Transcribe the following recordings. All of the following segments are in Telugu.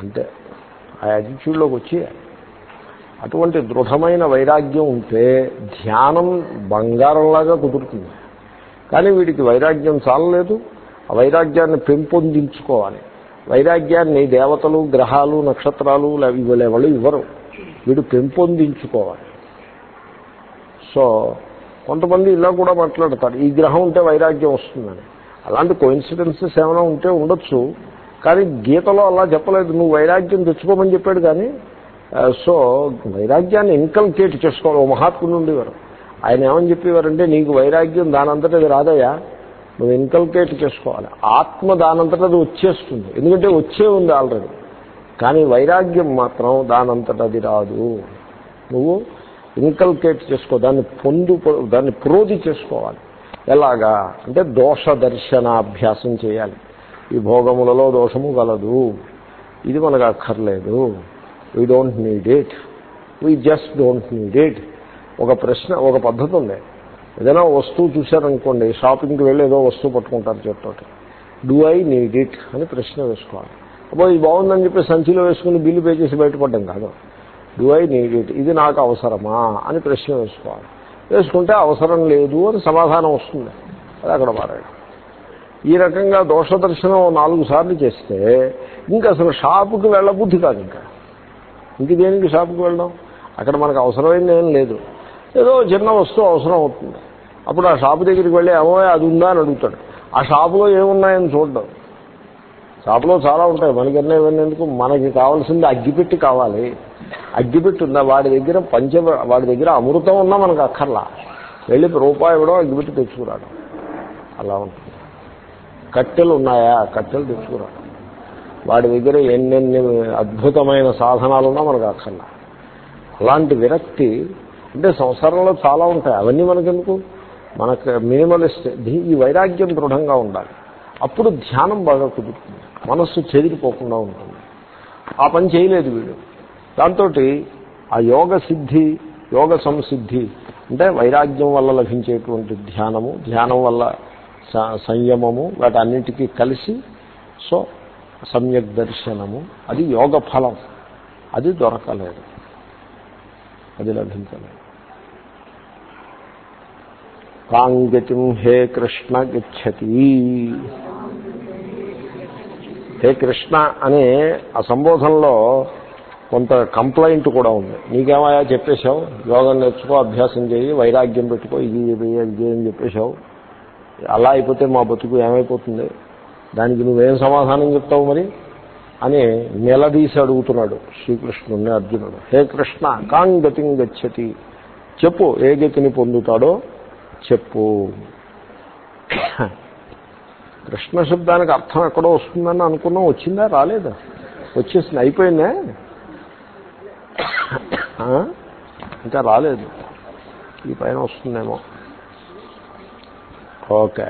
అంతే ఆ యాటిట్యూడ్లోకి వచ్చి అటువంటి దృఢమైన వైరాగ్యం ఉంటే ధ్యానం బంగారంలాగా కుదురుతుంది. కానీ వీడికి వైరాగ్యం చాలలేదు. ఆ వైరాగ్యాన్ని పెంపొందించుకోవాలి. వైరాగ్యాన్ని దేవతలు గ్రహాలు నక్షత్రాలు ఇవ్వలేవాళ్ళు ఇవ్వరు. వీడు పెంపొందించుకోవాలి. సో కొంతమంది ఇలా కూడా మాట్లాడతారు. ఈ గ్రహం ఉంటే వైరాగ్యం వస్తుందని. అలాంటి కోయిన్సిడెన్సెస్ ఏమైనా ఉంటే ఉండొచ్చు. కానీ గీతలో అలా చెప్పలేదు. నువ్వు వైరాగ్యం తెచ్చుకోమని చెప్పాడు కానీ సో వైరాగ్యాన్ని ఇన్కల్కేట్ చేసుకోవాలి. ఓ మహాత్ముడు ఉండేవారు. ఆయన ఏమని చెప్పేవారంటే నీకు వైరాగ్యం దానంతట అది రాదయ్యా. నువ్వు ఇన్కల్కేట్ చేసుకోవాలి. ఆత్మ దానంతట అది వచ్చేస్తుంది. ఎందుకంటే వచ్చే ఉంది ఆల్రెడీ కానీ వైరాగ్యం మాత్రం దానంతట అది రాదు. నువ్వు ఇన్కల్కేట్ చేసుకో. దాన్ని పొందు దాన్ని ప్రోధి చేసుకోవాలి. ఎలాగా? అంటే దోష దర్శనాభ్యాసం చేయాలి. ఈ భోగములలో దోషము గలదు. ఇది మనకు అక్కర్లేదు. We don't need it we just don't need it ఒక ప్రశ్న ఒక పద్ధతి ఉంది. ఏదైనా వస్తువు చూశారనుకోండి షాపింగ్కి వెళ్ళి ఏదో వస్తువు పట్టుకుంటారు చెప్తోటి డూ ఐ నీడ్ ఇట్ అని ప్రశ్న వేసుకోవాలి. అబ్బో ఇది బాగుందని చెప్పి సంచిలో వేసుకుని బిల్లు పే చేసి బయటపడ్డం కాదు. డూ ఐ నీడ్ ఇట్ ఇది నాకు అవసరమా? అని ప్రశ్న వేసుకోవాలి. వేసుకుంటే అవసరం లేదు అని సమాధానం వస్తుంది. అది అక్కడ మారాడు ఈ రకంగా దోష దర్శనం నాలుగు సార్లు చేస్తే ఇంకా అసలు షాపుకి వెళ్ళబుద్ధి కాదు ఇంకా. ఇంక దేనికి షాపుకి వెళ్ళడం? అక్కడ మనకు అవసరమైంది ఏం లేదు. ఏదో చిన్న వస్తువు అవసరం అవుతుంది. అప్పుడు ఆ షాపు దగ్గరికి వెళ్ళి ఏమో అది ఉందా? అని అడుగుతాడు. ఆ షాపులో ఏమున్నాయని చూడడం. షాపులో చాలా ఉంటాయి. మనకన్నా ఇవన్నీ ఎందుకు? మనకి కావాల్సింది అగ్గిపెట్టి కావాలి. అగ్గిపెట్టి ఉందా వాడి దగ్గర పంచ వాడి దగ్గర అమృతం ఉన్నా మనకు అక్కర్లా. వెళ్ళి రూపాయి ఇవ్వడం అగ్గిపెట్టి తెచ్చుకురావడం. అలా ఉంటుంది. కట్టెలు ఉన్నాయా? కట్టెలు తెచ్చుకురా. వాడి దగ్గర ఎన్నెన్ని అద్భుతమైన సాధనాలు ఉన్నా మనకు అక్కర్లా. అలాంటి విరక్తి అంటే సంసారంలో చాలా ఉంటాయి. అవన్నీ మనకెందుకు? మనకు మినిమలిస్ట్ ఈ వైరాగ్యం దృఢంగా ఉండాలి. అప్పుడు ధ్యానం బాగా కుదురుతుంది. మనస్సు చెదిరిపోకుండా ఉంటుంది. ఆ పని చేయలేదు వీడు. దాంతో ఆ యోగ సిద్ధి యోగ సంసిద్ధి అంటే వైరాగ్యం వల్ల లభించేటువంటి ధ్యానము ధ్యానం వల్ల సంయమము వాటన్నిటికీ కలిసి సో సమ్యక్ దర్శనము. అది యోగ ఫలం. అది దొరకలేదు. అది లభించలేదు. కాంగతిం హే కృష్ణ గచ్చతి. హే కృష్ణ అనే ఆ సంబోధనలో కొంత కంప్లైంట్ కూడా ఉంది. నీకేమయా చెప్పేశావు? యోగం నేర్చుకో అభ్యాసం చేయి వైరాగ్యం పెట్టుకో ఇది ఇది అని చెప్పేశావు. అలా అయిపోతే మా బతుకు ఏమైపోతుంది? దానికి నువ్వేం సమాధానం చెప్తావు మరి? అని నిలదీసి అడుగుతున్నాడు శ్రీకృష్ణుడిని అర్జునుడు. హే కృష్ణ కాంగ్ గతిం గచ్చతి. చెప్పు ఏ గతిని పొందుతాడో చెప్పు. కృష్ణ శబ్దానికి అర్థం ఎక్కడో వస్తుందని అనుకున్నాం. వచ్చిందా? రాలేదా? వచ్చేసింది. అయిపోయిందే? ఇంకా రాలేదు. ఈ పైన వస్తుందేమో. ఓకే.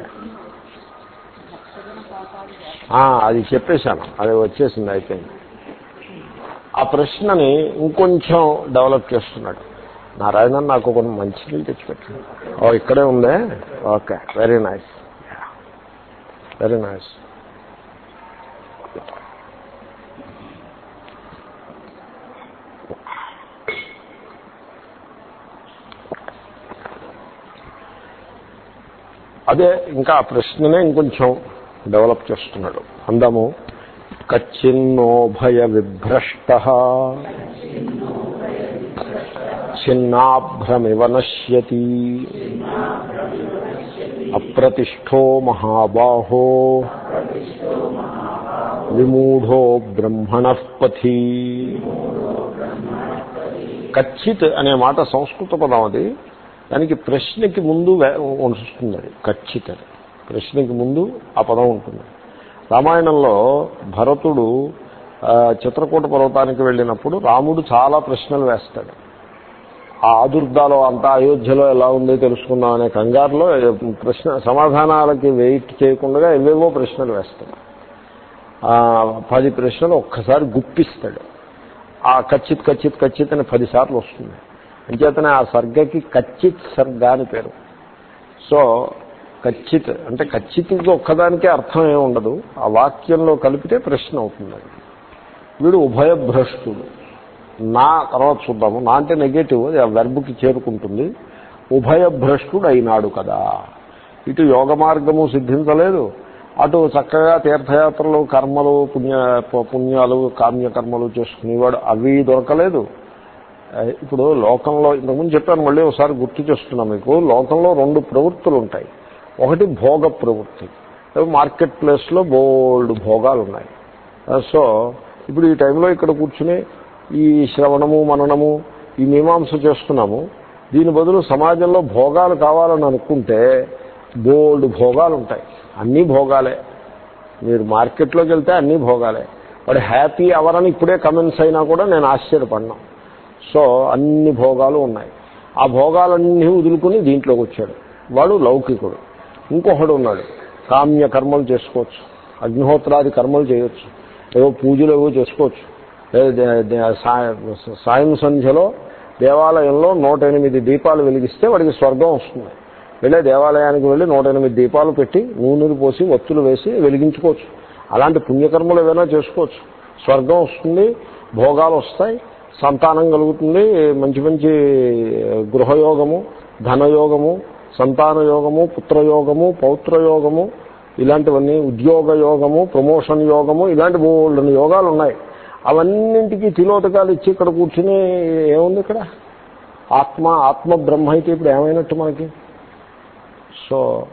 అది చెప్పేశాను. అది వచ్చేసింది అయిపోయింది. ఆ ప్రశ్నని ఇంకొంచెం డెవలప్ చేస్తున్నాడు. నారాయణ నాకు కొన్ని మంచినీళ్ళు తెచ్చిపెట్టాడు. ఓ ఇక్కడే ఉందే? Okay. Very nice very nice అదే ఇంకా ఆ ప్రశ్ననే ఇంకొంచెం డెవలప్ చేస్తున్నాడు. అందము కచ్చిన్నోభయ విభ్రష్ట. చిన్నాభ్రమివ నశ్యతి. అప్రతిష్టో మహాబాహో. విమూఢో బ్రహ్మణ పథి. కచ్చిత్ అనే మాట సంస్కృత పదం అది. దానికి ప్రశ్నకి ముందు వస్తుంది అది ఖచ్చితంగా. ప్రశ్నకి ముందు ఆ పదం ఉంటుంది. రామాయణంలో భరతుడు చిత్రకూట పర్వతానికి వెళ్ళినప్పుడు రాముడు చాలా ప్రశ్నలు వేస్తాడు. ఆ ఆదుర్దాలో అంతా అయోధ్యలో ఎలా ఉందో తెలుసుకుందాం అనే కంగారులో ప్రశ్న సమాధానాలకి వెయిట్ చేయకుండా ఎవేవో ప్రశ్నలు వేస్తాడు. పది ప్రశ్నలు ఒక్కసారి గుప్పిస్తాడు. ఆ ఖచ్చిత్ ఖచ్చిత్ ఖచ్చిత్ అని పదిసార్లు వస్తుంది అంచేతనే ఆ సర్గకి కచ్చిత్ సర్గ అని పేరు. సో కచ్చిత్ అంటే కచ్చిత్కి ఒక్కదానికే అర్థం ఏమి ఉండదు. ఆ వాక్యంలో కలిపితే ప్రశ్న అవుతుంది వీడు ఉభయభ్రష్టుడు. నా తర్వాత చూద్దాము. నా అంటే నెగటివ్ అది ఆ వెర్బుకి చేరుకుంటుంది. ఉభయభ్రష్టుడు అయినాడు కదా. ఇటు యోగ మార్గము సిద్ధించలేదు. అటు చక్కగా తీర్థయాత్రలు కర్మలు పుణ్య పుణ్యాలు కామ్యకర్మలు చేసుకునేవాడు అవి దొరకలేదు. ఇప్పుడు లోకంలో ఇంతకుముందు చెప్పాను మళ్ళీ ఒకసారి గుర్తు చేస్తున్నా మీకు. లోకంలో రెండు ప్రవృత్తులు ఉంటాయి ఒకటి భోగ ప్రవృత్తి. మార్కెట్ ప్లేస్లో బోల్డ్ భోగాలు ఉన్నాయి సో ఇప్పుడు ఈ టైంలో ఇక్కడ కూర్చుని ఈ శ్రవణము మననము ఈ మీమాంస చేస్తున్నాము. దీని బదులు సమాజంలో భోగాలు కావాలని అనుకుంటే బోల్డ్ భోగాలు ఉంటాయి అన్నీ భోగాలే. మీరు మార్కెట్లోకి వెళ్తే అన్నీ భోగాలే. వాడు హ్యాపీ అవర్ అని ఇప్పుడే కమెంట్స్ అయినా కూడా నేను ఆశ్చర్యపడినాను సో అన్ని భోగాలు ఉన్నాయి. ఆ భోగాలన్నీ వదులుకుని దీంట్లోకి వచ్చాడు. వాడు లౌకికుడు. ఇంకొకడు ఉన్నాడు. కామ్య కర్మలు చేసుకోవచ్చు. అగ్నిహోత్రాది కర్మలు చేయొచ్చు. ఏవో పూజలు ఏవో చేసుకోవచ్చు. సాయం సంధ్యలో దేవాలయంలో నూట ఎనిమిది దీపాలు వెలిగిస్తే వాడికి స్వర్గం వస్తుంది. వెళ్ళే దేవాలయానికి వెళ్ళి నూట ఎనిమిది దీపాలు పెట్టి నూనెలు పోసి ఒత్తులు వేసి వెలిగించుకోవచ్చు. అలాంటి పుణ్యకర్మలు ఏదైనా చేసుకోవచ్చు. స్వర్గం వస్తుంది భోగాలు వస్తాయి. సంతానం కలుగుతుంది. మంచి మంచి గృహయోగము ధనయోగము సంతాన యోగము పుత్రయోగము పౌత్రయోగము ఇలాంటివన్నీ ఉద్యోగ యోగము ప్రమోషన్ యోగము ఇలాంటి మూడు యోగాలు ఉన్నాయి అవన్నింటికి తిలోతకాలు ఇచ్చి ఇక్కడ కూర్చుని ఏముంది ఇక్కడ? ఆత్మ ఆత్మ బ్రహ్మ అయితే ఇప్పుడు ఏమైనట్టు మనకి? సో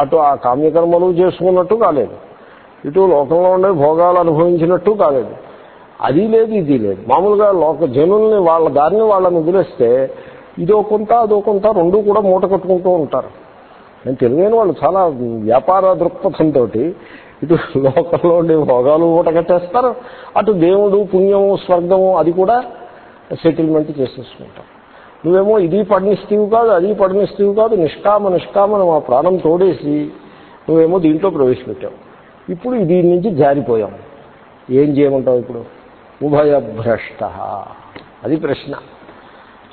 అటు ఆ కామ్యకర్మలు చేసుకున్నట్టు కాలేదు. ఇటు లోకంలో ఉండే భోగాలు అనుభవించినట్టు కాలేదు. అది లేదు ఇది లేదు. మామూలుగా లోక జనుల్ని వాళ్ళ దారిని వాళ్ళని వదిలేస్తే ఇదో కొంత అదో కొంత రెండు కూడా మూట కట్టుకుంటూ ఉంటారు. నేను తెలివైన వాళ్ళు చాలా వ్యాపార దృక్పథంతో ఇటు లోకంలో ఉండే భోగాలు మూట కట్టేస్తారు అటు దేవుడు పుణ్యము స్వర్గము అది కూడా సెటిల్మెంట్ చేసేసుకుంటారు. నువ్వేమో ఇది పడినిస్తీవు కాదు అది పడినిస్తీవు కాదు నిష్కామ నిష్కామని మా ప్రాణం తోడేసి నువ్వేమో దీంట్లో ప్రవేశపెట్టావు. ఇప్పుడు దీని నుంచి జారిపోయాం. ఏం చేయమంటావు ఇప్పుడు? ఉభయభ్రష్ట. అది ప్రశ్న.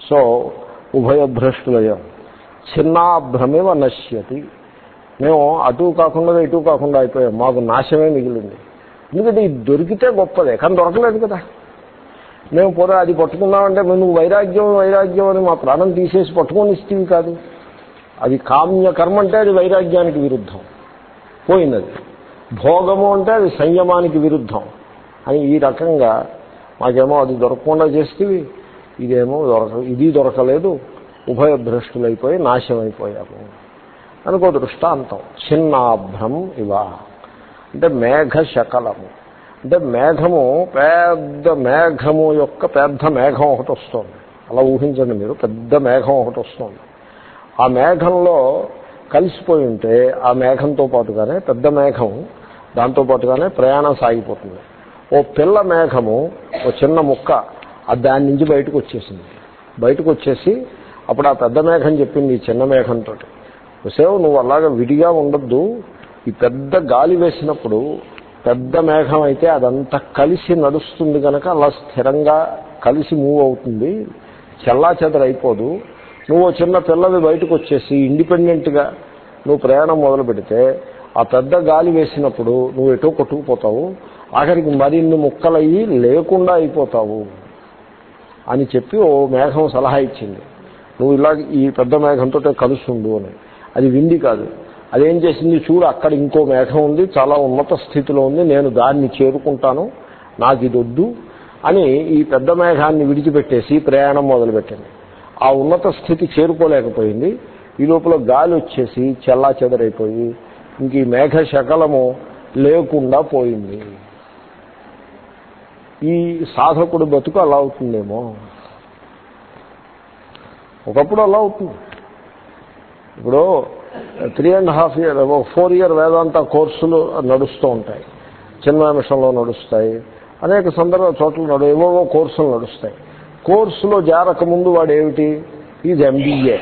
సో ఉభయభ్రష్టులయం. చిన్నాభ్రమేవ నశ్యతి. మేము అటు కాకుండా ఇటు కాకుండా అయిపోయాం. మాకు నాశమే మిగిలింది. ఎందుకంటే ఇది దొరికితే గొప్పదే. కానీ దొరకలేదు కదా. మేము పోరా అది పట్టుకున్నామంటే నువ్వు వైరాగ్యం వైరాగ్యం అని మా ప్రాణం తీసేసి పట్టుకొని ఇస్తేవి కాదు. అది కామ్య కర్మ అంటే అది వైరాగ్యానికి విరుద్ధం. పోయినది. భోగము అంటే అది సంయమానికి విరుద్ధం. అని ఈ రకంగా మాకేమో అది దొరకకుండా చేస్తేవి ఇదేమో దొరక ఇది దొరకలేదు ఉభయభ్రష్టులైపోయి నాశమైపోయాము అనుకో దృష్టాంతం చిన్నాభ్రం ఇవ. అంటే మేఘ శకలము. అంటే మేఘము పెద్ద మేఘము యొక్క పెద్ద మేఘం ఒకటి వస్తుంది. అలా ఊహించండి మీరు పెద్ద మేఘం ఒకటి వస్తుంది. ఆ మేఘంలో కలిసిపోయి ఉంటే ఆ మేఘంతో పాటుగానే పెద్ద మేఘం దాంతో పాటుగానే ప్రయాణం సాగిపోతుంది. ఓ పిల్ల మేఘము ఓ చిన్న ముక్క అది దాని నుంచి బయటకు వచ్చేసింది. బయటకు వచ్చేసి అప్పుడు ఆ పెద్ద మేఘం చెప్పింది ఈ చిన్న మేఘంతో సేవ నువ్వు అలాగా విడిగా ఉండొద్దు. ఈ పెద్ద గాలి వేసినప్పుడు పెద్ద మేఘం అయితే అదంతా కలిసి నడుస్తుంది కనుక అలా స్థిరంగా కలిసి మూవ్ అవుతుంది. చెల్లా చెదరైపోదు నువ్వు చిన్న పిల్లవి బయటకు వచ్చేసి ఇండిపెండెంట్గా నువ్వు ప్రయాణం మొదలు పెడితే ఆ పెద్ద గాలి వేసినప్పుడు నువ్వు ఎటో కొట్టుకుపోతావు. ఆఖరికి మరిన్ని ముక్కలయ్యి లేకుండా అయిపోతావు అని చెప్పి ఓ మేఘం సలహా ఇచ్చింది. నువ్వు ఇలా ఈ పెద్ద మేఘంతో కలుస్తుండు అని. అది వింది కాదు. అదేం చేసింది చూడు అక్కడ ఇంకో మేఘం ఉంది చాలా ఉన్నత స్థితిలో ఉంది నేను దాన్ని చేరుకుంటాను నాకు ఇది వద్దు అని ఈ పెద్ద మేఘాన్ని విడిచిపెట్టేసి ప్రయాణం మొదలుపెట్టింది. ఆ ఉన్నత స్థితి చేరుకోలేకపోయింది. ఈ లోపల గాలి వచ్చేసి చెల్లాచెదరైపోయి ఇంక ఈ మేఘ శకలము లేకుండా పోయింది. ఈ సాధకుడు బతుకు అలా అవుతుందేమో? ఒకప్పుడు అలా అవుతుంది. ఇప్పుడు three and half year four year Vedanta కోర్సులు నడుస్తూ ఉంటాయి. చిన్న మిషన్లో నడుస్తాయి. అనేక సందర్భ చోట్ల నడు ఏవేవో కోర్సులు నడుస్తాయి. కోర్సులో జారక ముందు వాడు ఏమిటి ఈజ్ ఎంబీఏ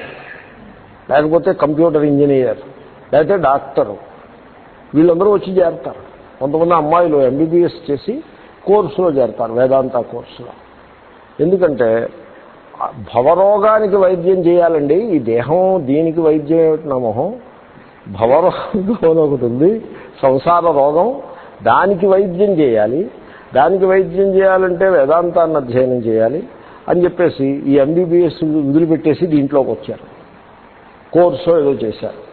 లేకపోతే కంప్యూటర్ ఇంజనీర్. లేకపోతే డాక్టరు వీళ్ళందరూ వచ్చి చేరతారు. కొంతమంది అమ్మాయిలు ఎంబీబీఎస్ చేసి కోర్సులో చేరతారు వేదాంత కోర్సులో. ఎందుకంటే భవరోగానికి వైద్యం చేయాలండి. ఈ దేహం దీనికి వైద్యం ఏమిటి నా మొహం? భవరోగం అని ఒకటి ఉంది. సంసార రోగం. దానికి వైద్యం చేయాలి. దానికి వైద్యం చేయాలంటే వేదాంతాన్ని అధ్యయనం చేయాలి అని చెప్పేసి ఈ ఎంబీబీఎస్ వదిలిపెట్టేసి దీంట్లోకి వచ్చారు. కోర్సు ఏదో చేశారు.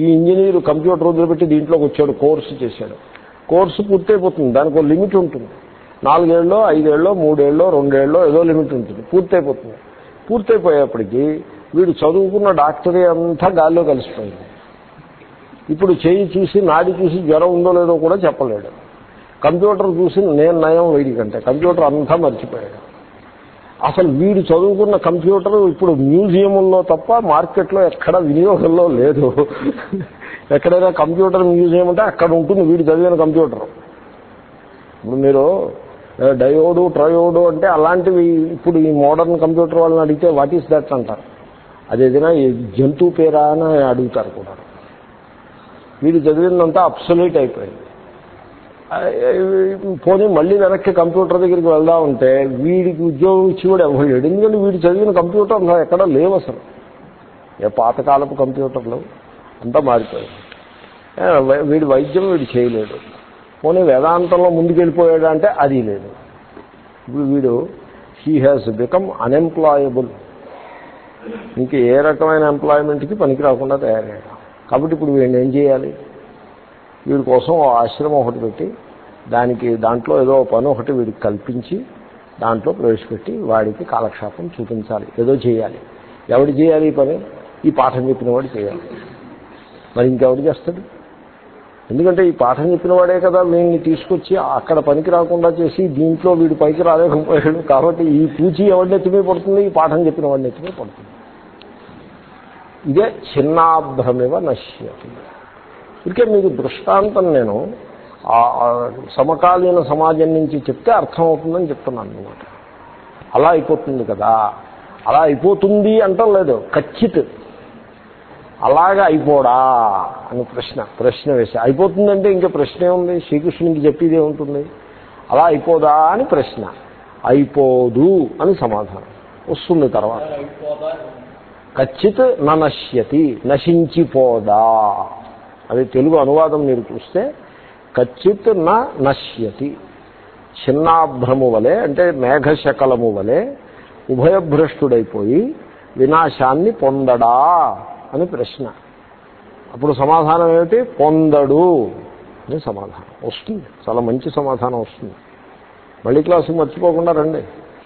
ఈ ఇంజనీరు కంప్యూటర్ వదిలిపెట్టి దీంట్లోకి వచ్చాడు కోర్సు చేశాడు. కోర్సు పూర్తయిపోతుంది దానికి ఒక లిమిట్ ఉంటుంది. నాలుగేళ్ళలో ఐదేళ్ళలో మూడేళ్ళలో రెండేళ్ళలో ఏదో లిమిట్ ఉంటుంది పూర్తయిపోతుంది. పూర్తయిపోయేప్పటికీ వీడు చదువుకున్న డాక్టరీ అంతా గాల్లో కలిసిపోయింది. ఇప్పుడు చేయి చూసి నాడి చూసి జ్వరం ఉందో లేదో కూడా చెప్పలేడు. కంప్యూటర్ చూసి నేను నయం వీడికంటే కంప్యూటర్ అంతా మర్చిపోయాడు. అసలు వీడు చదువుకున్న కంప్యూటర్ ఇప్పుడు మ్యూజియంలో తప్ప మార్కెట్లో ఎక్కడ వినియోగంలో లేదు. ఎక్కడైనా కంప్యూటర్ మ్యూజియం అంటే అక్కడ ఉంటుంది వీడు చదివిన కంప్యూటర్. ఇప్పుడు మీరు డయోడు ట్రయోడు అంటే అలాంటివి ఇప్పుడు ఈ మోడర్న్ కంప్యూటర్ వాళ్ళని అడిగితే వాట్ ఈస్ దట్ అంటారు. అది ఏదైనా ఈ జంతువు పేరా అని అడుగుతారు కూడా. వీడు చదివిందంతా అప్సల్యూట్ అయిపోయింది. పోనీ మళ్ళీ వెనక్కి కంప్యూటర్ దగ్గరికి వెళ్దా ఉంటే వీడికి ఉద్యోగం ఇచ్చి కూడా ఇవ్వలేడు ఎందుకంటే వీడు చదివిన కంప్యూటర్ ఎక్కడ లేవు అసలు. ఏ పాతకాలపు కంప్యూటర్లు అంతా మారిపోయాయి. వీడి వైద్యం వీడు చేయలేడు పోనీ వేదాంతంలో ముందుకెళ్ళిపోయాడు అంటే అది లేదు. ఇప్పుడు వీడు హీ హ్యాస్ బికమ్ అన్ఎంప్లాయబుల్ ఇంక ఏ రకమైన ఎంప్లాయ్మెంట్కి పనికి రాకుండా తయారయ్యాడు. కాబట్టి ఇప్పుడు వీడిని ఏం చేయాలి? వీడి కోసం ఓ ఆశ్రమం ఒకటి పెట్టి దానికి దాంట్లో ఏదో పని ఒకటి వీడికి కల్పించి దాంట్లో ప్రవేశపెట్టి వాడికి కాలక్షేపం చూపించాలి. ఏదో చేయాలి. ఎవడు చేయాలి ఈ పని? ఈ పాఠం చెప్పిన వాడు చేయాలి. మరి ఇంకెవడు చేస్తాడు? ఎందుకంటే ఈ పాఠం చెప్పిన వాడే కదా వీడిని తీసుకొచ్చి అక్కడ పనికి రాకుండా చేసి దీంట్లో వీడు పైకి రాలేకపోయాడు కాబట్టి ఈ పూచి ఎవరిని ఎత్తిమే పడుతుంది? ఈ పాఠం చెప్పిన వాడిని ఎత్తిమే పడుతుంది. ఇదే చిన్నాభ్రమివ నశ్యతి. ఇదికే మీకు దృష్టాంతం నేను సమకాలీన సమాజం నుంచి చెప్తే అర్థమవుతుందని చెప్తున్నాను అనమాట అలా అయిపోతుంది కదా. అలా అయిపోతుంది అంటాం లేదు. ఖచ్చిత్. అలాగా అయిపోడా అని ప్రశ్న ప్రశ్న వేసి. అయిపోతుందంటే ఇంకా ప్రశ్నే ఉంది. శ్రీకృష్ణునికి చెప్పేదే ఉంటుంది. అలా అయిపోదా అని ప్రశ్న. అయిపోదు అని సమాధానం. వస్తుంది తర్వాత. ఖచ్చిత్ నశ్యతి నశించిపోదా. అది తెలుగు అనువాదం మీరు చూస్తే ఖచ్చిత్ నా నశ్యతి చిన్నాభ్రము వలె అంటే మేఘశకలము వలె ఉభయభ్రష్టుడైపోయి వినాశాన్ని పొందడా అని ప్రశ్న. అప్పుడు సమాధానం ఏమిటి? పొందడు అని సమాధానం వస్తుంది. చాలా మంచి సమాధానం వస్తుంది. మళ్ళీ క్లాసు మర్చిపోకుండా రండి.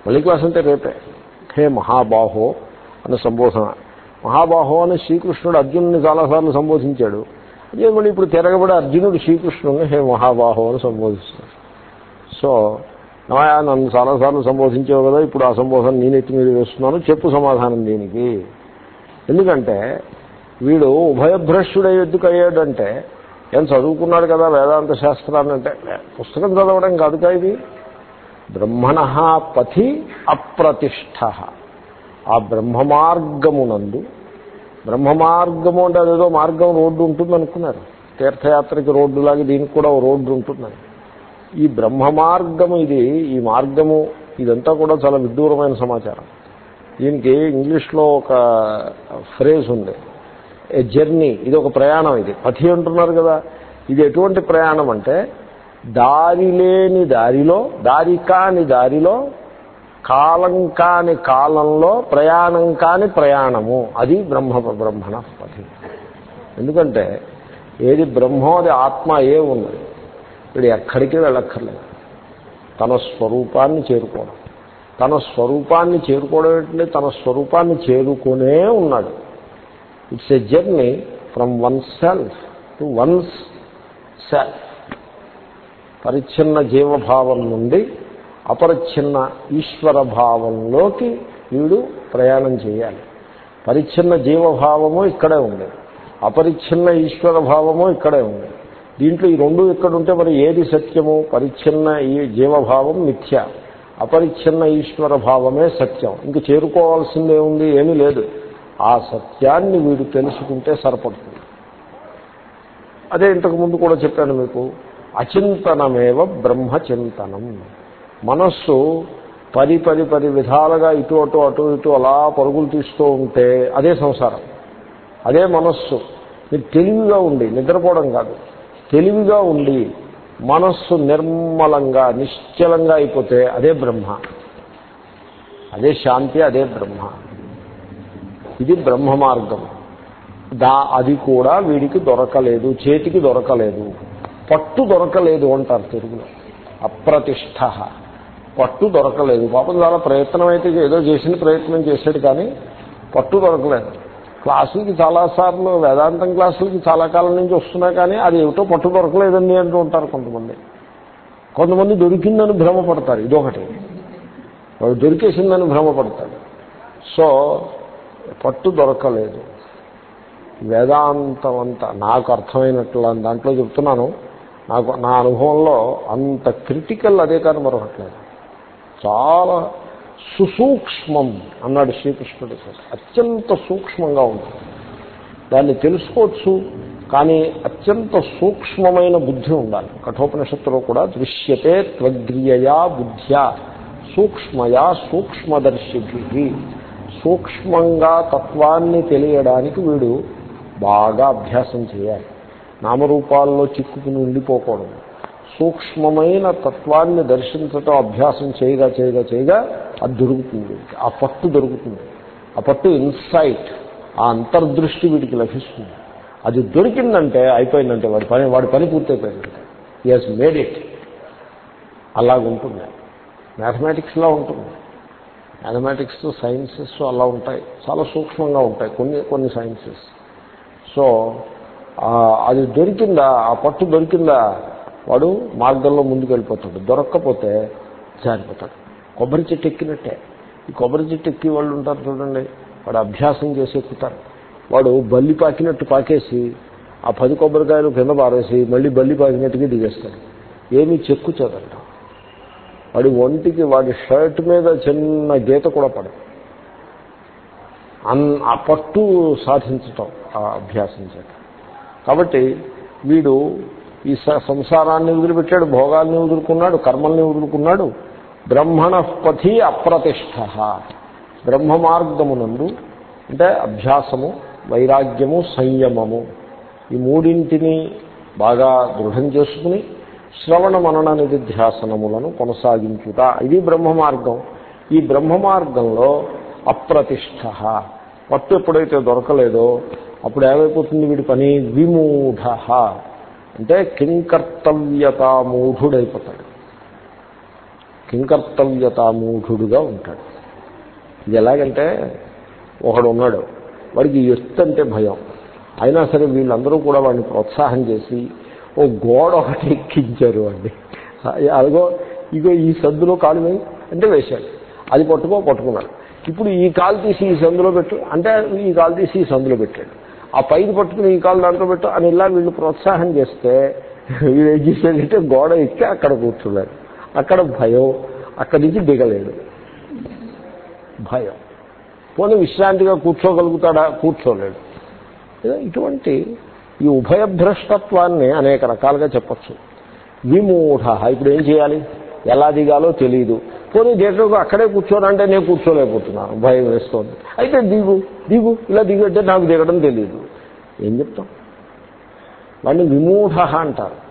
మళ్ళీ క్లాస్ అంటే రేపే. హే మహాబాహో అని సంబోధన. మహాబాహో అని శ్రీకృష్ణుడు అర్జునుని చాలాసార్లు సంబోధించాడు. అదే మళ్ళీ ఇప్పుడు తిరగబడి అర్జునుడు శ్రీకృష్ణుని హే మహాబాహో అని సంబోధిస్తాడు సో నమయా నన్ను చాలాసార్లు సంబోధించావు కదా ఇప్పుడు ఆ సంబోధన నేను ఎత్తి మీద వేస్తున్నాను చెప్పు సమాధానం దీనికి. ఎందుకంటే వీడు ఉభయభ్రష్యుడై ఎందుకు అయ్యాడంటే ఏం చదువుకున్నాడు కదా వేదాంత శాస్త్రాన్ని అంటే పుస్తకం చదవడం కాదుగా ఇది. బ్రహ్మణ పథి అప్రతిష్ట ఆ బ్రహ్మ మార్గమునందు బ్రహ్మ మార్గము అంటే అదేదో మార్గం రోడ్డు ఉంటుంది అనుకున్నారు తీర్థయాత్రకి రోడ్డులాగా దీనికి కూడా రోడ్డు ఉంటుందని. ఈ బ్రహ్మ మార్గము ఇది ఈ మార్గము ఇదంతా కూడా చాలా విడ్డూరమైన సమాచారం. దీనికి ఇంగ్లీష్లో ఒక ఫ్రేజ్ ఉంది. ఏ జర్నీ ఇది ఒక ప్రయాణం ఇది. పథి అంటున్నారు కదా ఇది ఎటువంటి ప్రయాణం అంటే దారి లేని దారిలో దారి కాని దారిలో కాలం కాని కాలంలో ప్రయాణం కాని ప్రయాణము. అది బ్రహ్మ బ్రహ్మణ పథి ఎందుకంటే ఏది బ్రహ్మో అది ఆత్మ ఏ ఉన్నది. వీడు ఎక్కడికి వెళ్ళక్కర్లేదు. తన స్వరూపాన్ని చేరుకోవడం. తన స్వరూపాన్ని చేరుకోవడం ఏంటంటే తన స్వరూపాన్ని చేరుకునే ఉన్నాడు. It's a journey from one self to one's self పరిచ్ఛిన్న జీవభావం నుండి అపరిచ్ఛిన్న ఈశ్వర భావంలోకి వీడు ప్రయాణం చేయాలి. పరిచ్ఛిన్న జీవభావము ఇక్కడే ఉంది. అపరిచ్ఛిన్న ఈశ్వర భావము ఇక్కడే ఉంది. దీంట్లో ఈ రెండు ఇక్కడ ఉంటే మరి ఏది సత్యము? పరిచ్ఛిన్న ఈ జీవభావం మిథ్య. అపరిచ్ఛిన్న ఈశ్వర భావమే సత్యం. ఇంక చేరుకోవాల్సిందే ఉంది ఏమీ లేదు. ఆ సత్యాన్ని వీడు తెలుసుకుంటే సరిపడుతుంది. అదే ఇంతకు ముందు కూడా చెప్పాను మీకు. అచింతనమేవ బ్రహ్మచింతనం. మనస్సు పది పది పది విధాలుగా ఇటు అటు అటు ఇటు అలా పరుగులు తీస్తూ ఉంటే అదే సంసారం. అదే మనస్సు. మీరు తెలివిగా ఉండి నిద్రపోవడం కాదు. తెలివిగా ఉండి మనస్సు నిర్మలంగా నిశ్చలంగా అయిపోతే అదే బ్రహ్మ. అదే శాంతి అదే బ్రహ్మ. ఇది బ్రహ్మ మార్గం. దా అది కూడా వీడికి దొరకలేదు చేతికి దొరకలేదు. పట్టు దొరకలేదు అంటారు తెలుగులో. అప్రతిష్ట పట్టు దొరకలేదు. పాపం చాలా ప్రయత్నం అయితే ఏదో చేసిన ప్రయత్నం చేశాడు కానీ పట్టు దొరకలేదు. క్లాసులకి చాలాసార్లు వేదాంతం క్లాసులకి చాలా కాలం నుంచి వస్తున్నా కానీ అది ఏమిటో పట్టు దొరకలేదండి అంటూ ఉంటారు కొంతమంది. కొంతమంది దొరికిందని భ్రమపడతారు. ఇదొకటి. వాడు దొరికేసిందని భ్రమపడతాడు. సో పట్టు దొరకలేదు. వేదాంతం అంతా నాకు అర్థమైనట్ల దాంట్లో చెప్తున్నాను. నాకు నా అనుభవంలో అంత క్రిటికల్ అదే కానీ మరొకట్లేదు చాలా సుసూక్ష్మం అన్నాడు శ్రీకృష్ణుడు. అత్యంత సూక్ష్మంగా ఉంటుంది దాన్ని తెలుసుకోవచ్చు కానీ అత్యంత సూక్ష్మమైన బుద్ధి ఉండాలి. కఠోపనిషత్తులో కూడా దృశ్యతే త్వగ్రియయా బుద్ధ్యా సూక్ష్మయా సూక్ష్మదర్శిభి. సూక్ష్మంగా తత్వాన్ని తెలియడానికి వీడు బాగా అభ్యాసం చేయాలి. నామరూపాల్లో చిక్కుకుని ఉండిపోకూడదు. సూక్ష్మమైన తత్వాన్ని దర్శించటం అభ్యాసం చేయగా చేయగా చేయగా అది దొరుకుతుంది. ఆ పట్టు దొరుకుతుంది. ఆ పట్టు ఇన్సైట్ ఆ అంతర్దృష్టి వీడికి లభిస్తుంది. అది దొరికిందంటే అయిపోయిందంటే వాడి పని వాడి పని పూర్తయిపోయిందంటే. ఈ హాజ్ మేడ్ ఇట్ అలాగుంటుంది మ్యాథమెటిక్స్లా ఉంటుంది. మ్యాథమెటిక్స్ సైన్సెస్ అలా ఉంటాయి. చాలా సూక్ష్మంగా ఉంటాయి. కొన్ని కొన్ని సైన్సెస్ సో అది దొరికిందా ఆ పట్టు దొరికిందా వాడు మార్గంలో ముందుకు వెళ్ళిపోతాడు దొరక్కపోతే జారిపోతాడు. కొబ్బరి చెట్టు ఎక్కినట్టే. ఈ కొబ్బరి చెట్టు ఎక్కి వాళ్ళు ఉంటారు చూడండి వాడు అభ్యాసం చేసి ఎక్కుతారు. వాడు బల్లి పాకినట్టు పాకేసి ఆ పది కొబ్బరికాయలు కింద పారేసి మళ్ళీ బల్లి పాకినట్టుగా దిగేస్తాడు. ఏమీ చెక్కు చేదంట వాడి ఒంటికి వాడి షర్ట్ మీద చిన్న గీత కూడా పడదు. అన్ ఆ పట్టు సాధించటం ఆ అభ్యాసం చేత. కాబట్టి వీడు ఈ సంసారాన్ని వదిలిపెట్టాడు భోగాల్ని వదులుకున్నాడు కర్మల్ని వదులుకున్నాడు. బ్రహ్మణ పథి అప్రతిష్ట బ్రహ్మ మార్గమునందు అంటే అభ్యాసము వైరాగ్యము సంయమము ఈ మూడింటిని బాగా దృఢం చేసుకుని శ్రవణ మనన నిధిధ్యాసనములను కొనసాగించుట. ఇది బ్రహ్మ మార్గం ఈ బ్రహ్మ మార్గంలో అప్రతిష్ట పట్టు ఎప్పుడైతే దొరకలేదో అప్పుడు ఏమైపోతుంది వీడి పని? విమూఢ. అంటే కింకర్తవ్యతామూఢుడైపోతాడు. కింకర్తవ్యతామూఢుడుగా ఉంటాడు. ఇది ఎలాగంటే ఒకడు ఉన్నాడు వాడికి ఎత్తు అంటే భయం. అయినా సరే వీళ్ళందరూ కూడా వాడిని ప్రోత్సాహం చేసి ఓ గోడ ఒకటి ఎక్కించారు అండి అదిగో ఇగో ఈ సందులో కాలు వేయి అంటే వేశాడు. అది పట్టుకో పట్టుకున్నాడు. ఇప్పుడు ఈ కాలు తీసి ఈ సందులో పెట్టు అంటే ఈ కాలు తీసి ఈ సందులో పెట్టాడు. ఆ పైకి పట్టుకుని ఈ కాలు దాంట్లో పెట్టు అని ఇలా వీళ్ళు ప్రోత్సాహం చేస్తే వీడు ఏం చేశాడంటే గోడ ఎక్కి అక్కడ కూర్చున్నాడు అక్కడ భయం అక్కడి నుంచి దిగలేడు. భయం. పోనీ విశ్రాంతిగా కూర్చోగలుగుతాడా? కూర్చోలేడు. ఇటువంటి ఈ ఉభయభ్రష్టత్వాన్ని అనేక రకాలుగా చెప్పచ్చు. విమూఢ. ఇప్పుడు ఏం చేయాలి? ఎలా దిగాలో తెలియదు పోనీ థియేటర్కు అక్కడే కూర్చోనంటే నేను కూర్చోలేకపోతున్నాను. భయం వేస్తోంది. అయితే దిగు దిగు ఇలా దిగంటే నాకు దిగడం తెలియదు ఏం చెప్తాం? వాడిని విమూఢ అంటారు.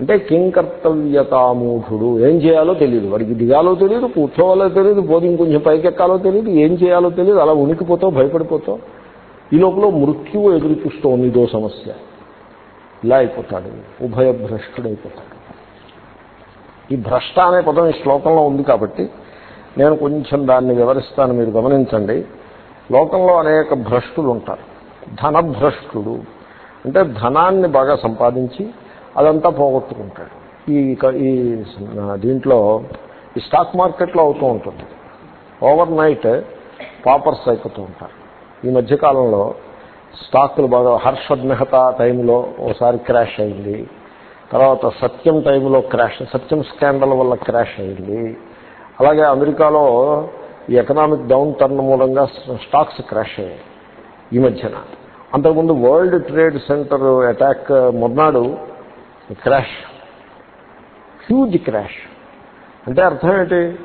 అంటే కింకర్తవ్యతామూఢుడు ఏం చేయాలో తెలియదు వాడికి దిగాలో తెలియదు కూర్చోవాలో తెలియదు పోది ఇంకొంచెం పైకెక్కాలో తెలియదు ఏం చేయాలో తెలియదు అలా ఉనికిపోతావు భయపడిపోతావు. ఈ లోపల మృత్యువు ఎదురు చూస్తోంది ఇదో సమస్య. ఇలా అయిపోతాడు. ఉభయభ్రష్టుడైపోతాడు. ఈ భ్రష్ట అనే పదం ఈ శ్లోకంలో ఉంది కాబట్టి నేను కొంచెం దాన్ని వివరిస్తాను మీరు గమనించండి. లోకంలో అనేక భ్రష్టులు ఉంటారు ధనభ్రష్టుడు అంటే ధనాన్ని బాగా సంపాదించి అదంతా పోగొట్టుకుంటాడు. ఈ ఈ దీంట్లో ఈ స్టాక్ మార్కెట్లో అవుతూ ఉంటుంది. ఓవర్ నైట్ పాపర్స్ అయిపోతూ ఉంటారు. ఈ మధ్యకాలంలో స్టాకులు బాగా హర్షద్ మెహతా టైంలో ఓసారి క్రాష్ అయింది. తర్వాత సత్యం టైంలో క్రాష్ సత్యం స్కాండల్ వల్ల క్రాష్ అయింది. అలాగే అమెరికాలో ఈ ఎకనామిక్ డౌన్ టర్న్ మూలంగా స్టాక్స్ క్రాష్ అయ్యాయి ఈ మధ్యన. అంతకుముందు వరల్డ్ ట్రేడ్ సెంటర్ అటాక్ మొన్నాడు క్రాష్ హ్యూజ్ క్రాష్. అంటే అర్థం ఏంటి?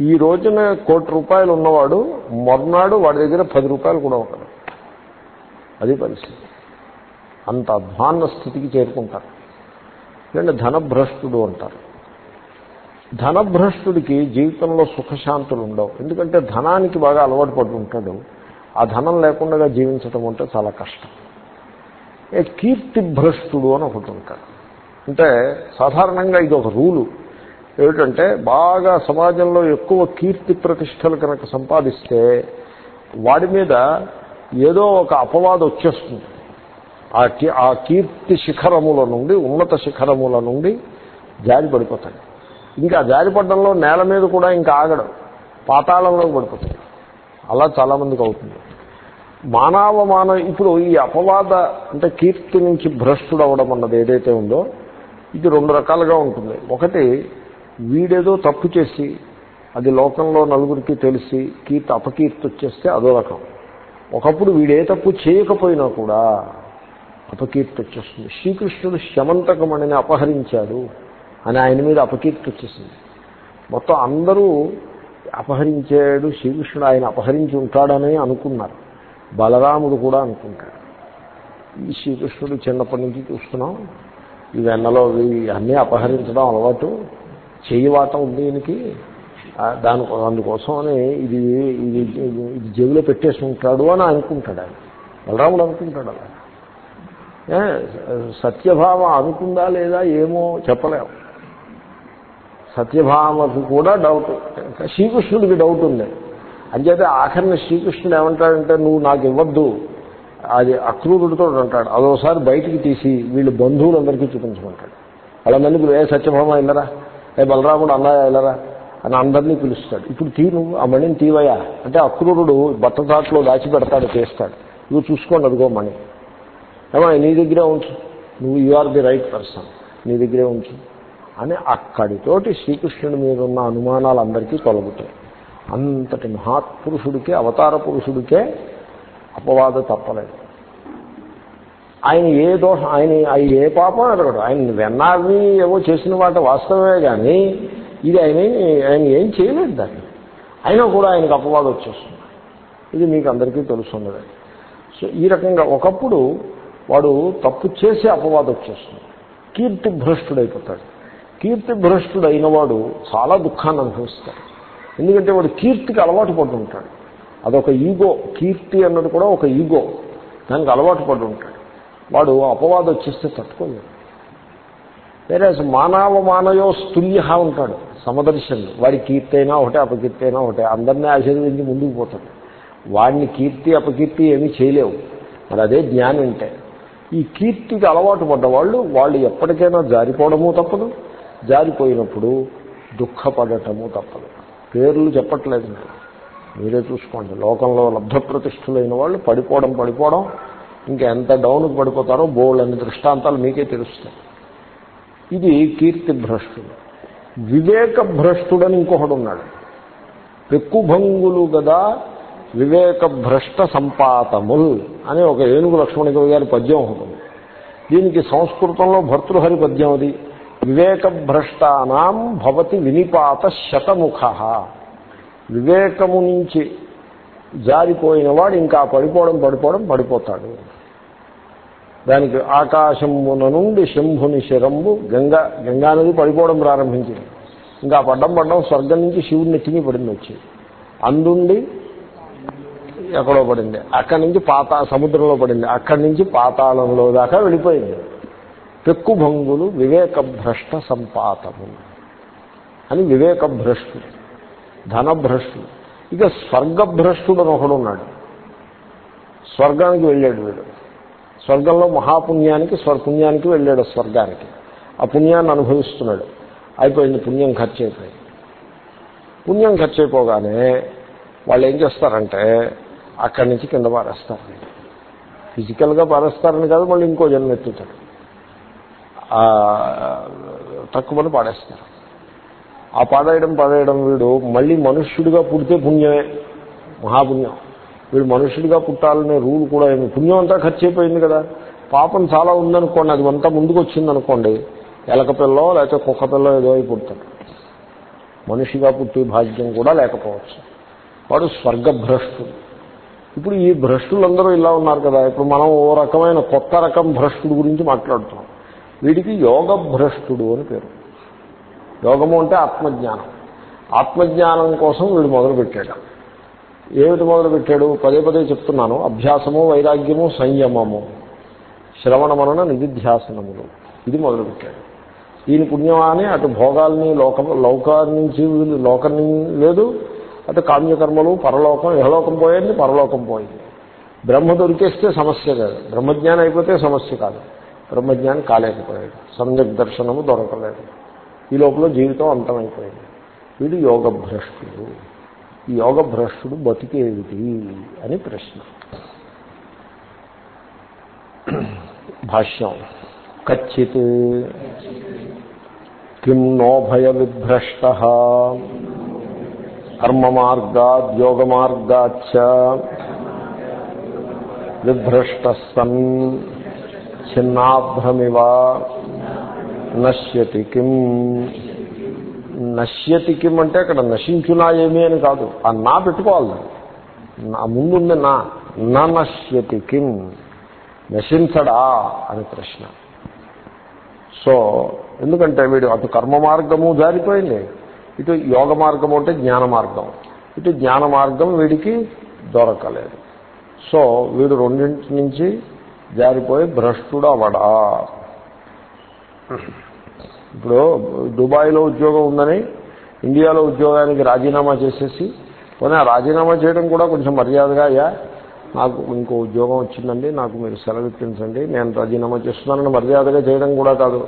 ఈ రోజున కోటి రూపాయలు ఉన్నవాడు మొన్నాడు వాడి దగ్గర పది రూపాయలు కూడా ఉండదు అది పరిస్థితి. అంత అధ్వాన్న స్థితికి చేరుకుంటారు. లేదంటే ధనభ్రష్టుడు అంటారు. ధనభ్రష్టుడికి జీవితంలో సుఖశాంతులు ఉండవు. ఎందుకంటే ధనానికి బాగా అలవాటు పడి ఉంటాడు. ఆ ధనం లేకుండా జీవించటం అంటే చాలా కష్టం. ఏ కీర్తి భ్రష్టుడు అని ఒకటి ఉంటాడు. అంటే సాధారణంగా ఇది ఒక రూలు. ఏమిటంటే బాగా సమాజంలో ఎక్కువ కీర్తి ప్రతిష్టలు కనుక సంపాదిస్తే వాడి మీద ఏదో ఒక అపవాదం వచ్చేస్తుంది. ఆ కీ- ఆ కీర్తి శిఖరముల నుండి ఉన్నత శిఖరముల నుండి జారి పడిపోతాడు ఇంకా జారిపడడంలో నేల మీద కూడా ఇంకా ఆగడం పాతాళంలోకి పడిపోతాడు అలా చాలామందికి అవుతుంది. మానవ మానవ ఇప్పుడు ఈ అపవాద అంటే కీర్తి నుంచి భ్రష్టుడు అవడం అన్నది ఏదైతే ఉందో ఇది రెండు రకాలుగా ఉంటుంది. ఒకటి వీడేదో తప్పు చేసి అది లోకంలో నలుగురికి తెలిసి కీర్తి అపకీర్తి వచ్చేస్తే అదో రకం. ఒకప్పుడు వీడే తప్పు చేయకపోయినా కూడా అపకీర్తి వచ్చేస్తుంది శ్రీకృష్ణుడు శమంతకమణిని అపహరించాడు అని ఆయన మీద అపకీర్తి వచ్చేసింది మొత్తం అందరూ అపహరించాడు శ్రీకృష్ణుడు ఆయన అపహరించి ఉంటాడని అనుకున్నారు. బలరాముడు కూడా అనుకుంటాడు. ఈ శ్రీకృష్ణుడు చిన్నప్పటి నుంచి చూస్తున్నాం ఈ వెన్నలో ఇవి అన్నీ అపహరించడం అలవాటు చేయవాటం ఉంది దీనికి దాని అందుకోసమని ఇది ఇది ఇది జేబులో పెట్టేసి ఉంటాడు అని అనుకుంటాడు ఆయన. బలరాముడు అనుకుంటాడు అలా. సత్యభామ అనుకుందా లేదా ఏమో చెప్పలేము సత్యభామకు కూడా డౌట్ శ్రీకృష్ణుడికి డౌట్ ఉంది. అంచేతే ఆఖరిని శ్రీకృష్ణుడు ఏమంటాడంటే నువ్వు నాకు ఇవ్వద్దు. అది అక్రూరుడితో అంటాడు. అదోసారి బయటికి తీసి వీళ్ళు బంధువులందరికీ చూపించమంటాడు. వాళ్ళందరినీ ఏ సత్యభామ వెళ్ళరా ఏ బలరాముడు అన్నయ్య వెళ్ళరా అని అందరినీ పిలుస్తాడు. ఇప్పుడు తీ నువ్వు ఆ మణిని తీవయ్యా. అంటే అక్రూరుడు బట్టదాట్లో దాచిపెడతాడు చేస్తాడు. నువ్వు చూసుకోండి అదిగో మణి. ఏమో నీ దగ్గరే ఉంచు. నువ్వు you are the right person నీ దగ్గరే ఉంచు. అని అక్కడితోటి శ్రీకృష్ణుడి మీద ఉన్న అనుమానాలు అందరికీ తొలగుతాయి. అంతటి మహాత్పురుషుడికే అవతార పురుషుడికే అపవాద తప్పలేదు. ఆయన ఏ దోషం ఆయన ఆయన ఏ పాపం అడగడు. ఆయన వెన్నావి ఏవో చేసిన వాటి వాస్తవమే కానీ ఇది ఆయన ఆయన ఏం చేయలేదు దాన్ని. అయినా కూడా ఆయనకు అపవాదం వచ్చేస్తుంది. ఇది మీకు అందరికీ తెలుసున్నది. సో ఈ రకంగా ఒకప్పుడు వాడు తప్పు చేసే అపవాదం వచ్చేస్తుంది. కీర్తి భ్రష్టుడైపోతాడు. కీర్తి భ్రష్టుడైన వాడు చాలా దుఃఖాన్ని అనుభవిస్తాడు. ఎందుకంటే వాడు కీర్తికి అలవాటు పడుతుంటాడు అదొక ఈగో. కీర్తి అన్నది కూడా ఒక ఈగో. దానికి అలవాటు పడి ఉంటాడు వాడు అపవాదం వచ్చేస్తే తట్టుకోలేదు వేరే మానవ మానయో స్తుల్య ఉంటాడు సమదర్శనుడు వాడి కీర్తి అయినా ఒకటే అపకీర్తి అయినా ఒకటే. అందరినీ ఆశీర్వదించి ముందుకు పోతాడు. వాడిని కీర్తి అపకీర్తి ఏమీ చేయలేవు. మరి అదే జ్ఞానం అంటే ఈ కీర్తికి అలవాటు పడ్డవాళ్ళు వాళ్ళు ఎప్పటికైనా జారిపోవడము తప్పదు. జారిపోయినప్పుడు దుఃఖపడటము తప్పదు. పేర్లు చెప్పట్లేదు మీరే చూసుకోండి. లోకంలో లబ్ధప్రతిష్ఠులైన వాళ్ళు పడిపోవడం పడిపోవడం ఇంకా ఎంత డౌన్కి పడిపోతారో బోల్డ్ అనే దృష్టాంతాలు మీకే తెలుస్తాయి. ఇది కీర్తి భ్రష్టుడు వివేక భ్రష్టుడని ఇంకొకడు ఉన్నాడు పెక్కుభంగులు గదా వివేక భ్రష్ట సంపాతముల్ అని ఒక ఏనుగు లక్ష్మణ కవి గారి పద్యం ఉంటుంది. దీనికి సంస్కృతంలో భర్తృహరి పద్యం అది. వివేక భ్రష్టానాం భవతి వినిపాత శతముఖ. వివేకము నుంచి జారిపోయినవాడు ఇంకా పడిపోవడం పడిపోవడం పడిపోతాడు. దానికి ఆకాశమున నుండి శంభుని శరంభు గంగా గంగా నది పడిపోవడం ప్రారంభించింది. ఇంకా పడ్డం పడ్డం స్వర్గం నుంచి శివుడి నెత్తిని పడింది వచ్చి. అందుండి ఎక్కడో పడింది. అక్కడి నుంచి పాత సముద్రంలో పడింది. అక్కడి నుంచి పాతాళంలో దాకా వెళ్ళిపోయింది. పెక్కుభంగులు వివేకభ్రష్ట సంపాతము అని వివేకభ్రష్టుడు ధనభ్రష్టుడు ఇక స్వర్గభ్రష్టుడు అని ఒకడు ఉన్నాడు. స్వర్గానికి వెళ్ళాడు వీడు. స్వర్గంలో మహాపుణ్యానికి స్వర్పుణ్యానికి వెళ్ళాడు స్వర్గానికి. ఆ పుణ్యాన్ని అనుభవిస్తున్నాడు. అయిపోయింది పుణ్యం ఖర్చు అయిపోయింది. పుణ్యం ఖర్చు అయిపోగానే వాళ్ళు ఏం చేస్తారంటే అక్కడి నుంచి కింద పారేస్తారు. ఫిజికల్గా పారేస్తారని కాదు మళ్ళీ ఇంకో జన్మ ఎత్తుతాడు. తక్కువని పాడేస్తారు. ఆ పాడేయడం పాడేయడం వీడు మళ్ళీ మనుష్యుడిగా పుడితే పుణ్యమే మహాపుణ్యం. వీడు మనుష్యుడిగా పుట్టాలనే రూల్ కూడా ఏమి పుణ్యం అంతా ఖర్చు అయిపోయింది కదా. పాపం చాలా ఉందనుకోండి అది అంతా ముందుకు వచ్చిందనుకోండి ఎలక పిల్లో లేకపోతే కుక్క పిల్లో ఏదో అయి పుడతాడు. మనిషిగా పుట్టి భాగ్యం కూడా లేకపోవచ్చు. వాడు స్వర్గభ్రష్టుడు. ఇప్పుడు ఈ భ్రష్టులందరూ ఇలా ఉన్నారు కదా. ఇప్పుడు మనం ఓ రకమైన కొత్త రకం భ్రష్టుడు గురించి మాట్లాడుతున్నాం. వీడికి యోగ భ్రష్టుడు అని పేరు. యోగము అంటే ఆత్మజ్ఞానం. ఆత్మజ్ఞానం కోసం వీడు మొదలుపెట్టాడు. ఏమిటి మొదలుపెట్టాడు? పదే పదే చెప్తున్నాను. అభ్యాసము వైరాగ్యము సంయమము. శ్రవణ మనన నిధిధ్యాసనములు. ఇది మొదలుపెట్టాడు. ఈయన పుణ్యమాని అటు భోగాల్ని లోక లౌకాల నుంచి లోకం లేదు అటు కామ్యకర్మలు పరలోకం ఇహలోకం పోయింది పరలోకం పోయింది. బ్రహ్మ దొరికేస్తే సమస్య కాదు. బ్రహ్మజ్ఞానం అయిపోతే సమస్య కాదు. బ్రహ్మజ్ఞానం కాలేకపోయాడు. సమ్యక్ దర్శనము దొరకలేదు. ఈ లోపల జీవితం అంతమైపోయింది. వీడు యోగభ్రష్టుడు. ఈ యోగభ్రష్టుడు బతికేమిటి అని ప్రశ్న. భాష్యం. కచ్చిత్. కిం నోభయ విభ్రష్ట. కర్మమార్గాద్ యోగమార్గాచ్చ విభ్రష్ట సన్ చిన్నాభ్రమివ నశ్యతి కిం నశ్యతి కిం అంటే అక్కడ నశించునా ఏమీ అని కాదు ఆ నా పెట్టుకోవాలి. నా ముందుంది నా నా నశ్యతి కిం నశించడా అని ప్రశ్న. సో ఎందుకంటే వీడు అటు కర్మ మార్గము జారిపోయింది ఇటు యోగ మార్గం అంటే జ్ఞాన మార్గం. ఇటు జ్ఞాన మార్గం వీడికి దొరకలేదు. సో వీడు రెండింటి నుంచి జారిపోయి భ్రష్టుడు అవడా ఇప్పుడు దుబాయ్లో ఉద్యోగం ఉందని ఇండియాలో ఉద్యోగానికి రాజీనామా చేసేసి పోనీ ఆ రాజీనామా చేయడం కూడా కొంచెం మర్యాదగా అయ్యా. నాకు ఇంకో ఉద్యోగం వచ్చిందండి నాకు మీరు సెలవు ఇప్పించండి నేను రాజీనామా చేస్తున్నానని మర్యాదగా చేయడం కూడా కాదు.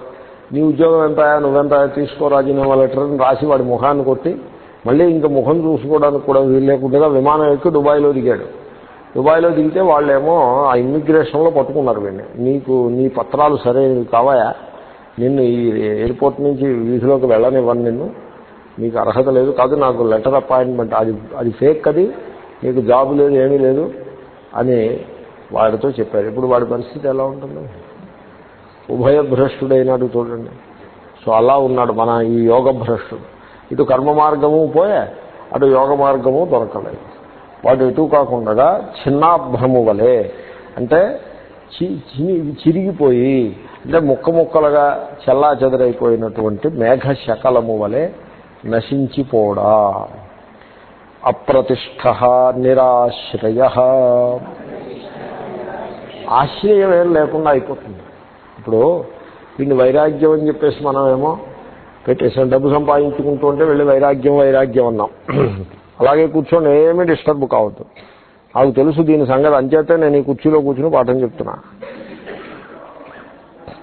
నీ ఉద్యోగం ఎంత నువ్వెంత తీసుకో రాజీనామా లెటర్ అని రాసి వాడి ముఖాన్ని కొట్టి మళ్ళీ ఇంకా ముఖం చూసుకోవడానికి కూడా వీలు లేకుండా విమానం ఎక్కి దుబాయ్లో దిగాడు. దుబాయ్లో దిగితే వాళ్ళేమో ఆ ఇమ్మిగ్రేషన్లో పట్టుకున్నారు వీడిని. నీకు నీ పత్రాలు సరైనవి కావాయా? నిన్ను ఈ ఎయిర్పోర్ట్ నుంచి వీధిలోకి వెళ్ళనివ్వను నిన్ను. నీకు అర్హత లేదు. కాదు నాకు లెటర్ అపాయింట్మెంట్ అది అది ఫేక్ అది. నీకు జాబ్ లేదు ఏమీ లేదు అని వాడితో చెప్పారు. ఇప్పుడు వాడి పరిస్థితి ఎలా ఉంటుంది? ఉభయభ్రష్టుడైనాడు చూడండి. సో అలా ఉన్నాడు మన ఈ యోగ భ్రష్టుడు ఇటు కర్మ మార్గము పోయే అటు యోగ మార్గము దొరకలేదు. వాడు ఎటు కాకుండా చిన్నాభ్రము వలె అంటే చిరిగిపోయి అంటే ముక్క ముక్కలుగా చెల్లా చెదరైపోయినటువంటి మేఘ శకలము వలె నశించిపోడా? అప్రతిష్ట నిరాశ్రయ. ఆశ్రయం ఏం లేకుండా అయిపోతుంది. ఇప్పుడు వీడిని వైరాగ్యం అని చెప్పేసి మనమేమో పెట్టేసాం. డబ్బు సంపాదించుకుంటూ ఉంటే వెళ్ళి వైరాగ్యం వైరాగ్యం అన్నాం. అలాగే కూర్చొని ఏమీ డిస్టర్బ్ కావద్దు. నాకు తెలుసు దీని సంగతి అంచేతే నేను ఈ కుర్చీలో కూర్చుని పాఠం చెప్తున్నా.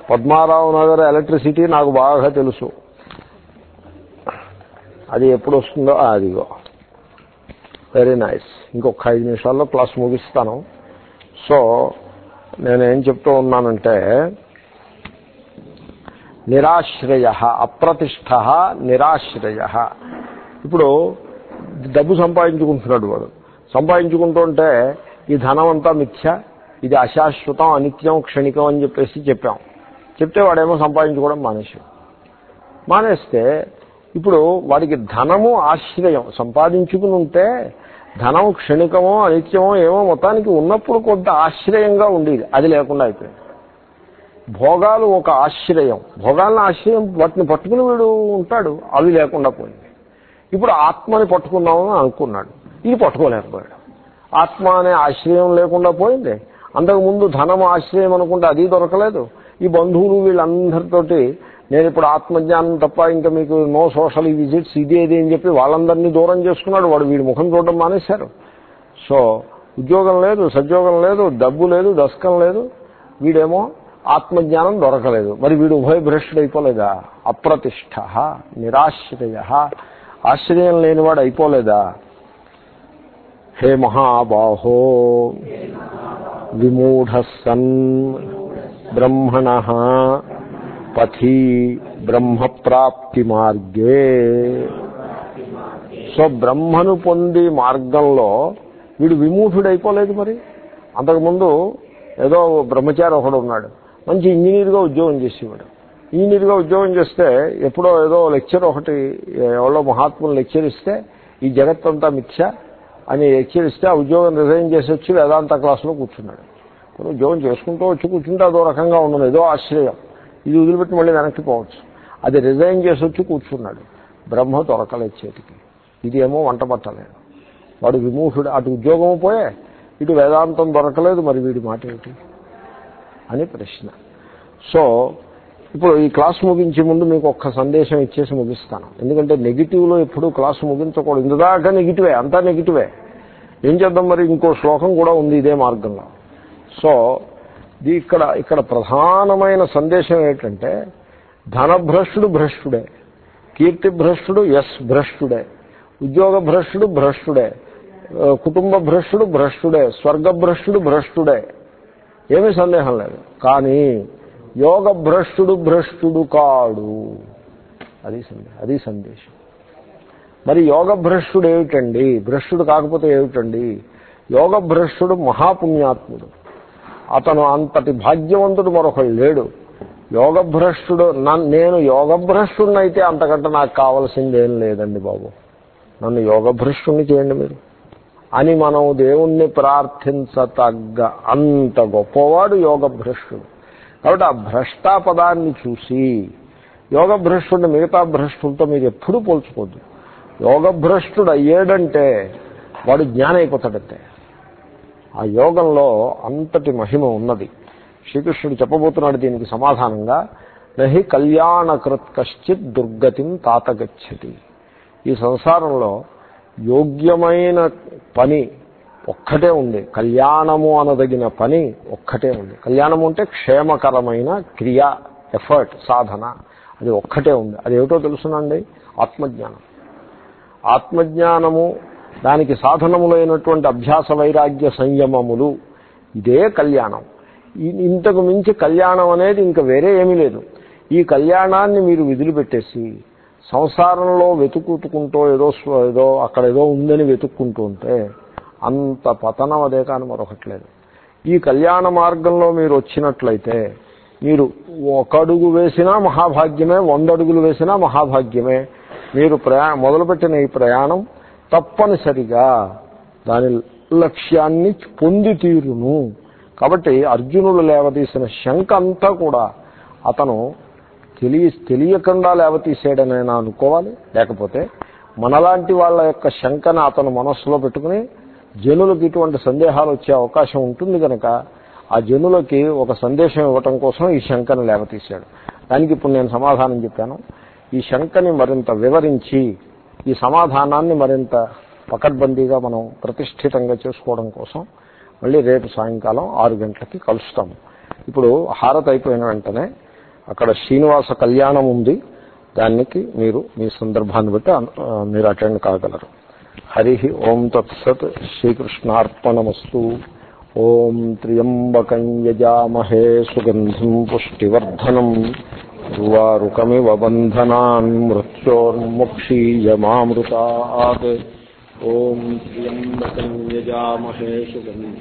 పద్మారావు నగర్ ఎలక్ట్రిసిటీ నాకు బాగా తెలుసు. అది ఎప్పుడు వస్తుందో అదిగో. వెరీ నైస్ ఇంకొక ఐదు నిమిషాల్లో క్లాస్ ముగిస్తాను. సో నేనేం చెప్తూ ఉన్నానంటే నిరాశ్రయ అప్రతిష్ట నిరాశ్రయ. ఇప్పుడు డబ్బు సంపాదించుకుంటున్నాడు వాడు. సంపాదించుకుంటుంటే ఈ ధనం అంతా మిథ్య ఇది అశాశ్వతం అనిత్యం క్షణికం అని చెప్పేసి చెప్పాం. చెప్తే వాడేమో సంపాదించుకోవడం మానేశాడు. మానేస్తే ఇప్పుడు వాడికి ధనము ఆశ్రయం. సంపాదించుకుని ఉంటే ధనం క్షణికమో అనిత్యమో ఏమో మొత్తానికి ఉన్నప్పుడు కొంత ఆశ్రయంగా ఉండేది అది లేకుండా అయిపోయింది. భోగాలు ఒక ఆశ్రయం. భోగాలను ఆశ్రయం వాటిని పట్టుకుని వీడు ఉంటాడు. అవి లేకుండా పోయింది. ఇప్పుడు ఆత్మని పట్టుకుందామని అనుకున్నాడు. ఇది పట్టుకోలేకపోయాడు. ఆత్మ అనే ఆశ్రయం లేకుండా పోయింది. అంతకుముందు ధనం ఆశ్రయం అనుకుంటే అది దొరకలేదు. ఈ బంధువులు వీళ్ళందరితోటి నేను ఇప్పుడు ఆత్మజ్ఞానం తప్ప ఇంకా మీకు నో సోషల్ విజిట్స్ ఇది ఇది అని చెప్పి వాళ్ళందరినీ దూరం చేసుకున్నాడు. వాడు వీడి ముఖం చూడడం మానేశారు. సో ఉద్యోగం లేదు సద్యోగం లేదు డబ్బు లేదు దశకం లేదు. వీడేమో ఆత్మజ్ఞానం దొరకలేదు. మరి వీడు ఉభయభ్రష్టుడు అయిపోలేదా? అప్రతిష్ట నిరాశ్రయ ఆశ్రయం లేనివాడు అయిపోలేదా? హే మహాబాహో విమూఢసన్ బ్రహ్మణ పథి బ్రహ్మప్రాప్తి మార్గే సో బ్రహ్మను పొంది మార్గంలో వీడు విమూఢుడు అయిపోలేదు మరి? అంతకుముందు ఏదో బ్రహ్మచారి ఒకడు ఉన్నాడు మంచి ఇంజనీర్గా ఉద్యోగం చేసేవాడు ఇంజనీర్గా ఉద్యోగం చేస్తే ఎప్పుడో ఏదో లెక్చర్ ఒకటి ఎవరో మహాత్ములు లెక్చర్ ఇస్తే ఈ జగత్తంతా మిథ్య అని లెక్చర్ ఇస్తే ఆ ఉద్యోగం రిజైన్ చేసి వచ్చి వేదాంత క్లాసులో కూర్చున్నాడు. ఉద్యోగం చేసుకుంటూ వచ్చి కూర్చుంటే అదో రకంగా ఉండదు ఏదో ఆశ్రయం. ఇది వదిలిపెట్టి మళ్ళీ వెనక్కి పోవచ్చు. అది రిజైన్ చేసి వచ్చి కూర్చున్నాడు. బ్రహ్మ దొరకలేదు చేతికి. ఇది ఏమో వంట పట్టలేదు. వాడు విమూఢుడు. అటు ఉద్యోగం పోయే ఇటు వేదాంతం దొరకలేదు మరి వీడి మాట ఏమిటి? అని ప్రశ్న. సో ఇప్పుడు ఈ క్లాస్ ముగించే ముందు మీకు ఒక్క సందేశం ఇచ్చేసి ముగిస్తాను. ఎందుకంటే నెగిటివ్లో ఎప్పుడూ క్లాస్ ముగించకూడదు. ఇందుదాకా నెగిటివే అంతా నెగిటివే. ఏం చేద్దాం మరి? ఇంకో శ్లోకం కూడా ఉంది ఇదే మార్గంలో. సో ఇది ఇక్కడ ఇక్కడ ప్రధానమైన సందేశం ఏంటంటే ధనభ్రష్టుడు భ్రష్టుడే కీర్తి భ్రష్టుడు ఎస్ భ్రష్టుడే ఉద్యోగ భ్రష్టుడు భ్రష్టుడే కుటుంబ భ్రష్టుడు భ్రష్టుడే స్వర్గ భ్రష్టుడు భ్రష్టుడే ఏమీ సందేహం లేదు. కానీ యోగ భ్రష్టుడు భ్రష్టుడు కాడు. అది సందేహం అది సందేశం. మరి యోగ భ్రష్టుడు ఏమిటండి? భ్రష్టుడు కాకపోతే ఏమిటండి? యోగ భ్రష్టుడు మహాపుణ్యాత్ముడు. అతను అంతటి భాగ్యవంతుడు మరొకడు లేడు. యోగభ్రష్టుడు నన్ను నేను యోగభ్రష్టుడినైతే అంతకంటే నాకు కావలసింది లేదండి బాబు. నన్ను యోగభ్రష్టుని చేయండి మీరు. అని మనం దేవుణ్ణి ప్రార్థించతగ్గ అంత గొప్పవాడు యోగభ్రష్టుడు. కాబట్టి ఆ భ్రష్ట పదాన్ని చూసి యోగభ్రష్టుడిని మిగతా భ్రష్టులతో మీరు ఎప్పుడూ పోల్చుకోవద్దు. యోగభ్రష్టుడు అయ్యేడంటే వాడు జ్ఞానం అయిపోతాడంతే ఆ యోగంలో అంతటి మహిమ ఉన్నది. శ్రీకృష్ణుడు చెప్పబోతున్నాడు దీనికి సమాధానంగా నహి కళ్యాణకృత్ కశ్చిత్ దుర్గతిం తాతగచ్చతి ఈ సంసారంలో యోగ్యమైన పని ఒక్కటే ఉంది. కళ్యాణము అనదగిన పని ఒక్కటే ఉంది. కళ్యాణము అంటే క్షేమకరమైన క్రియ ఎఫర్ట్ సాధన. అది ఒక్కటే ఉంది. అది ఏమిటో తెలుసునండి? ఆత్మజ్ఞానం. ఆత్మజ్ఞానము దానికి సాధనములైనటువంటి అభ్యాస వైరాగ్య సంయమములు. ఇదే కళ్యాణం. ఇంతకు మించి కళ్యాణం అనేది ఇంకా వేరే ఏమీ లేదు. ఈ కళ్యాణాన్ని మీరు విధులు పెట్టేసి సంసారంలో వెతుకుతుకుంటూ ఏదో ఏదో అక్కడ ఏదో ఉందని వెతుక్కుంటూ ఉంటే అంత పతనం అదే కానీ మరొకట్లేదు ఈ కళ్యాణ మార్గంలో మీరు వచ్చినట్లయితే మీరు ఒక అడుగు వేసినా మహాభాగ్యమే వంద అడుగులు వేసినా మహాభాగ్యమే. మీరు ప్రయా మొదలుపెట్టిన ఈ ప్రయాణం తప్పనిసరిగా దాని లక్ష్యాన్ని పొంది తీరును. కాబట్టి అర్జునుడు లేవదీసిన శంక అంతా కూడా అతను తెలియకుండా లేవతీసాడనైనా అనుకోవాలి. లేకపోతే మనలాంటి వాళ్ళ యొక్క శంకను అతను మనస్సులో పెట్టుకుని జనులకు ఇటువంటి సందేహాలు వచ్చే అవకాశం ఉంటుంది కనుక ఆ జనులకి ఒక సందేశం ఇవ్వటం కోసం ఈ శంకను లేవతీశాడు. దానికి ఇప్పుడు నేను సమాధానం చెప్పాను. ఈ శంకని మరింత వివరించి ఈ సమాధానాన్ని మరింత పకడ్బందీగా మనం ప్రతిష్ఠితంగా చేసుకోవడం కోసం మళ్ళీ రేపు సాయంకాలం ఆరు గంటలకి కలుస్తాము. ఇప్పుడు హారతి అయిపోయిన వెంటనే అక్కడ శ్రీనివాస కళ్యాణం ఉంది. దానికి మీరు మీ సందర్భాన్ని బట్టి మీరు అటెండ్ కాగలరు. హరి ఓం తత్సత్ శ్రీకృష్ణార్పణమస్తు. ఓం త్ర్యంబకం యజామహే సుగంధిం పుష్టివర్ధనం. ఉర్వారుకమివ బంధనాన్ మృత్యోర్ముక్షీయమామృతాత్. ఓం త్ర్యంబకం యజామహే సుగంధిం